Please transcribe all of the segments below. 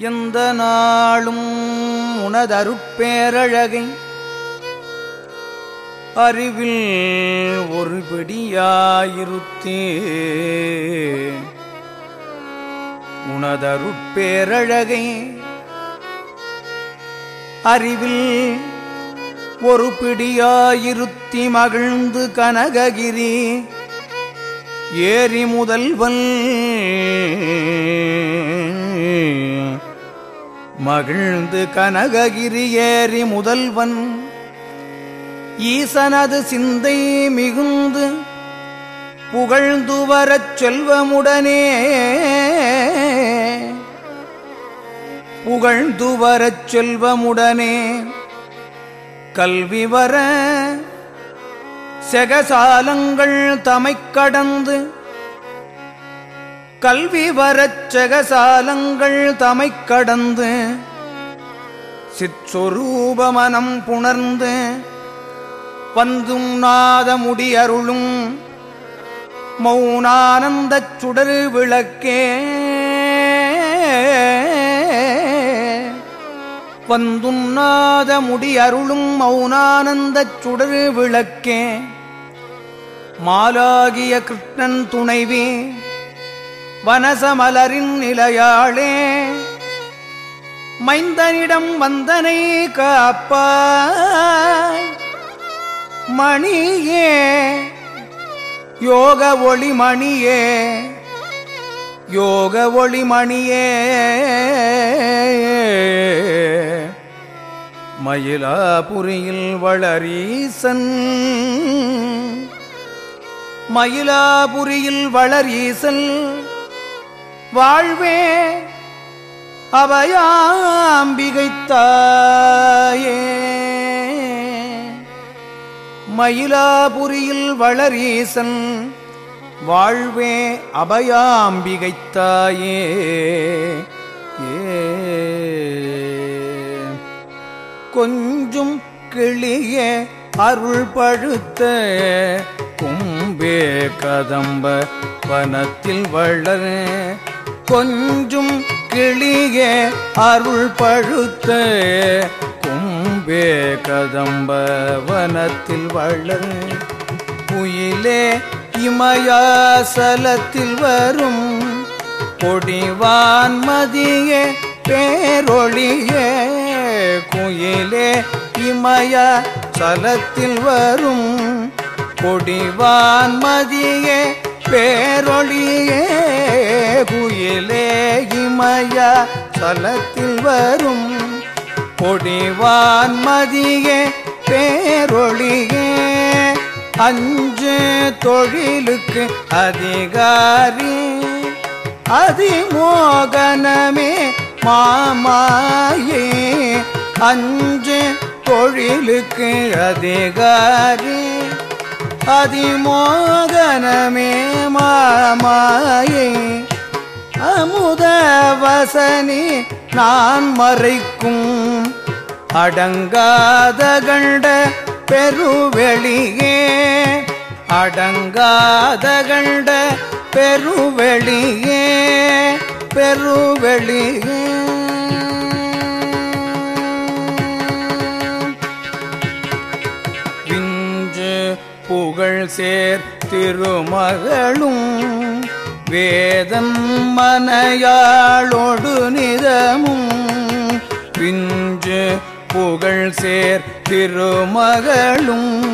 எந்த நாளும் உனதருட்பேரழகை. அறிவில் ஒரு பிடியாயிருத்தே உனதருட்பேரழகை. அறிவில் ஒரு பிடியாயிருத்தி மகிழ்ந்து கனககிரி. ஏரி முதல்வன். மகிழ்ந்து கனககிரி ஏரி முதல்வன். ஈசனது சிந்தை மிகுந்து புகழ்ந்து வரச் செல்வமுடனே. புகழ்ந்து வரச் செல்வமுடனே. கல்வி வர செகசாலங்கள் தமை கடந்து கல்வி வரச்சகசாலங்கள் தமை கடந்து சிற்சொரூபமனம் புணர்ந்து வந்தும் நாதமுடி அருளும் மௌனானந்தச் சுடரு விளக்கே. வந்துண்ணாத முடி அருளும் மௌனானந்தச் சுடரு விளக்கே. மாலாகிய கிருஷ்ணன் துணைவி வனசமலரின் நிலையாளே மைந்தனிடம் வந்தனை காப்பாய். மணியே யோக ஒளி மணியே யோக ஒளி மணியே மயிலாபுரியில் வளரீசன் மயிலாபுரியில் வளரீசன் வாழ்வே அபயாம்பிகைத்தாயே மயிலாபுரியில் வளரீசன் வாழ்வே அபயாம்பிகைத்தாயே ஏ. கொஞ்சும் கிளிய அருள் பழுத்த கும்பே கதம்ப வனத்தில் வளர. கொஞ்சும் கிளிய அருள் பழுத்த கும்பே கதம்ப வனத்தில் வளர. புயிலே இமயாசலத்தில் வரும். கொடிவான் மதியே பேரொளியே. குயிலே இமய சலத்தில் வரும். கொடிவான் மதியே பேரொழியே குயிலே இமயா தலத்தில் வரும் பொடிவான் மதியே பேரொழியே. அஞ்சு தொழிலுக்கு அதிகாரி அதிமோகனமே மாமாயே. அஞ்சு தொழிலுக்கு அதிகாரி அதிமோகனமே மாமாயை அமுத வசனி நான் மறைக்கும். அடங்காத கண்ட பெருவெளியே அடங்காத கண்ட பெருவெளியே பெருவெளியே. புகழ் சேர் திருமகளும் வேதம் மனையாளோடு நிதமும். பிஞ்சு புகழ் சேர் திருமகளும்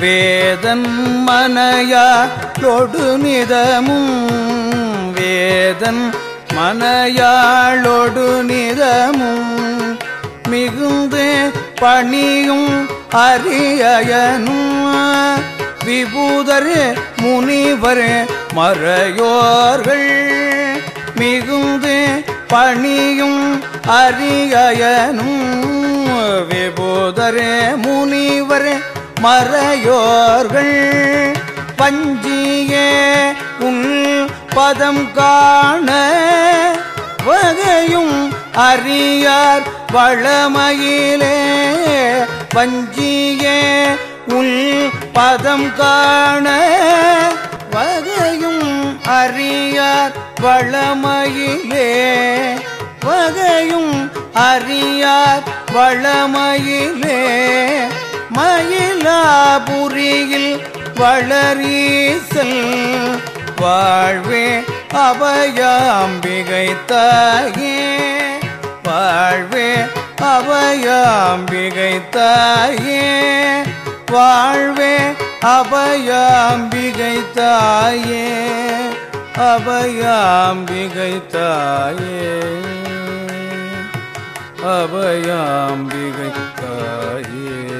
வேதம் மனையாளோடு நிதமும். வேதன் மனையாளோடு நிதமும். மிகுந்து பணியும் அரியனும் விபூதர் முனிவர் மறையோர்கள். மிகுந்து பணியும் அரியனும் விபூதர் முனிவர் மறையோர்கள். பஞ்சியே உன் பதம் காண வகையும் அறியார் வளமையிலே. வஞ்சியே உள் பதம் காண வகையும் அறியார் வளமையிலே. வகையும் அறியார் வளமையிலே. மயிலாபுரியில் வளரீசல் வாழ்வே அபயாம்பிகை தாயே. வாழ்வே அபயாம்பிகை தாயே வாழ்வே அபயாம்பிகை தாயே அபயாம்பிகை தாயே அபயாம்பிகை தாயே